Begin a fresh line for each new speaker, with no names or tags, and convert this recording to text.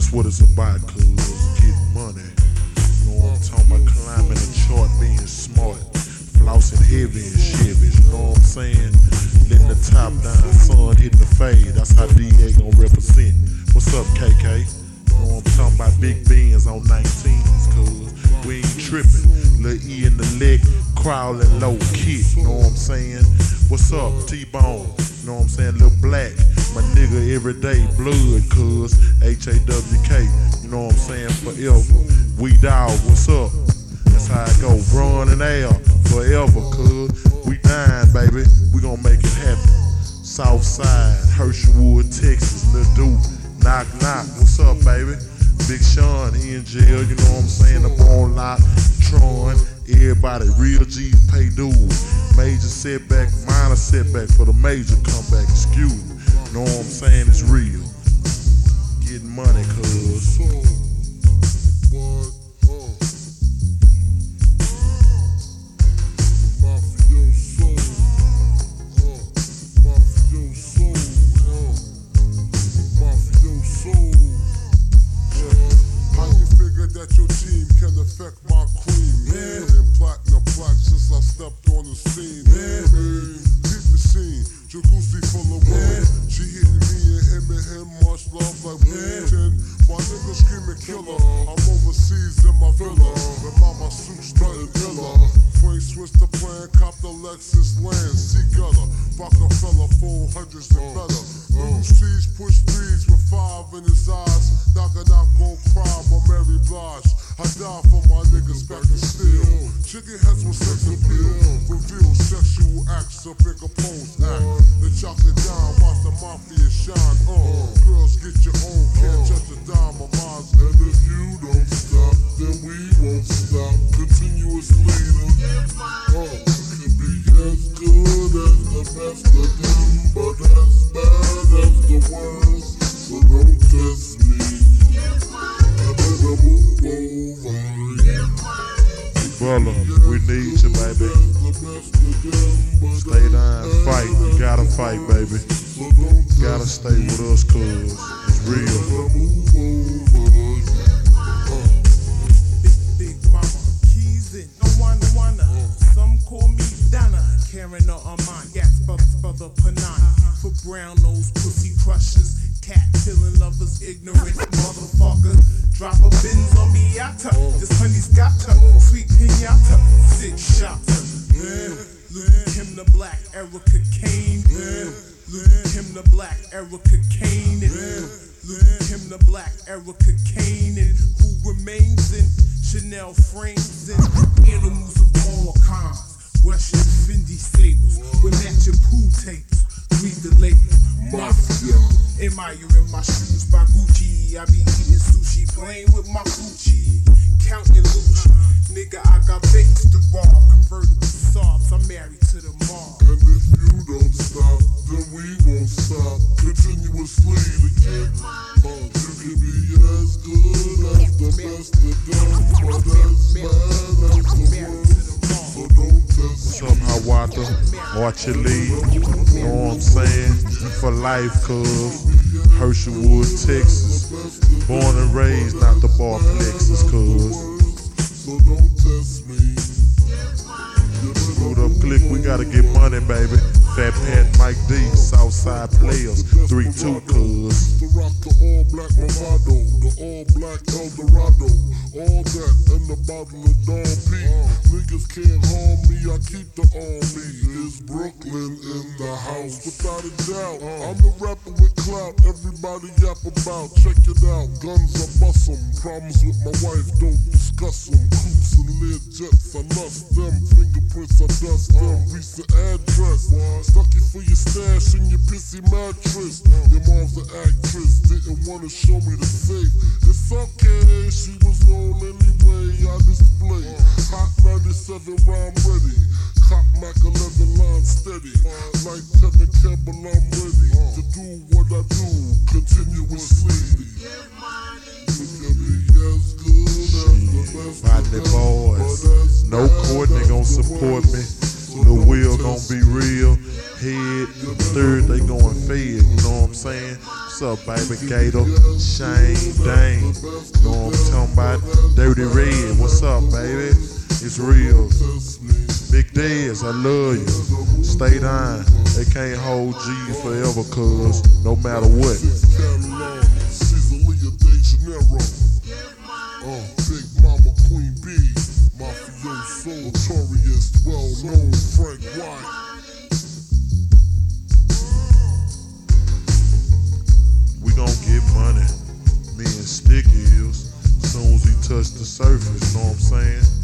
That's what it's about, cuz. Getting money. You know I'm talking about? Climbing the chart, being smart. Flossing heavy and Chevys, you know what I'm saying? Letting the top down, sun hitting the fade. That's how DA gon' represent. What's up, KK? You know I'm talking about? Big beans on 19s, cuz. We ain't tripping. Lil E in the leg, crawling low kick, you know what I'm saying? What's up, T-Bone? You know what I'm saying? Lil Black, my nigga everyday blood, cuz. H-A-W-K, you know what I'm saying? Forever. We dog, what's up? That's how it go. Run and L forever, cuz. We dying, baby. We gonna make it happen. Southside, Hersheywood, Texas, Lil Duke. Knock, knock. What's up, baby? Big Sean, he in jail, you know what I'm saying? Up on lock, Tron, everybody, real G's pay dues. Major setback, minor setback for the major comeback, excuse me. Know what I'm saying? It's real. Getting money, cuz.
That your team can affect my killer. I'm overseas in my villa. With mama suit strutting illa. Frank switched the plan, cop the Lexus land. See gutter, Rockefeller, hundreds and better. Little C's push breeze with five in his eyes. Knocking out gold crime on Mary Blige. I die for my niggas back in steel. Chicken heads with sex appeal. Reveal sexual acts of big opposed act. The chocolate dime, watch the mafia shine. Uh, we won't stop. Continuously, oh, can be as good as the best of them, but as bad as the worst. So don't test me. I better move over.
Brother, we need you, baby. Stay down, fight. You gotta fight, baby. Gotta stay with us, cuz it's real.
Donna, Karen or Amon, yes, for, the Panana. For brown nose pussy crushers, cat killing lovers, ignorant motherfuckers. Drop a Benz on Miata, this honey's got her, sweet pinata, six shots. Yeah, him the black Erica Kane. Yeah, him the black Erica Kane. Yeah. Him the black Erica Kane and who remains in Chanel frames and animals of all kinds. Russian Fendi staples with matching pool tapes. Read the label, Mafia. Admiring my shoes by Gucci. I be eating sushi, playing with my Gucci. Counting loot. Nigga, I got banks to rob. Convertible Saabs, I'm married to the mob.
Archie Lee. You know what I'm saying? For life, cuz. Hersheywood, Texas. Born and raised, not the bar plexus, cuz.
So don't test me.
Click, we gotta get money, baby. Fat Pat, Mike D, Southside Players, 3-2, cuz.
To rock the all black Movado, the all black Eldorado, all that and the bottle of Don P. Niggas can't harm me, I keep the army. Is Brooklyn in the house? Without a doubt, I'm the rapper with clout. Everybody yap about, check it out. Guns I bust 'em, problems with my wife, don't discuss 'em. Coops and lead jets, I lust them. Fingerprints, I dust uh, them. Recent address, stuck you for your stash in your pissy mattress. Your mom's an actress, didn't wanna show me the safe. It's okay, she was on anyway. I display hot 97 rhyme ready. Cop Mac 11 line steady. Like Tevin Campbell, I'm ready to do what I do continuously. You can be as good as the best
support me.
The So
Lil
don't
Will gon'
test
be real. Head, third, they going fed. You know what I'm saying? What's up, baby Gator? Shane Dane. Know what I'm talking about? Dirty Red. What's up, baby? It's real. Big Dez, I love you. Stay down. They can't hold G forever, cuz no matter what.
Catalog,
touch the surface, know what I'm saying?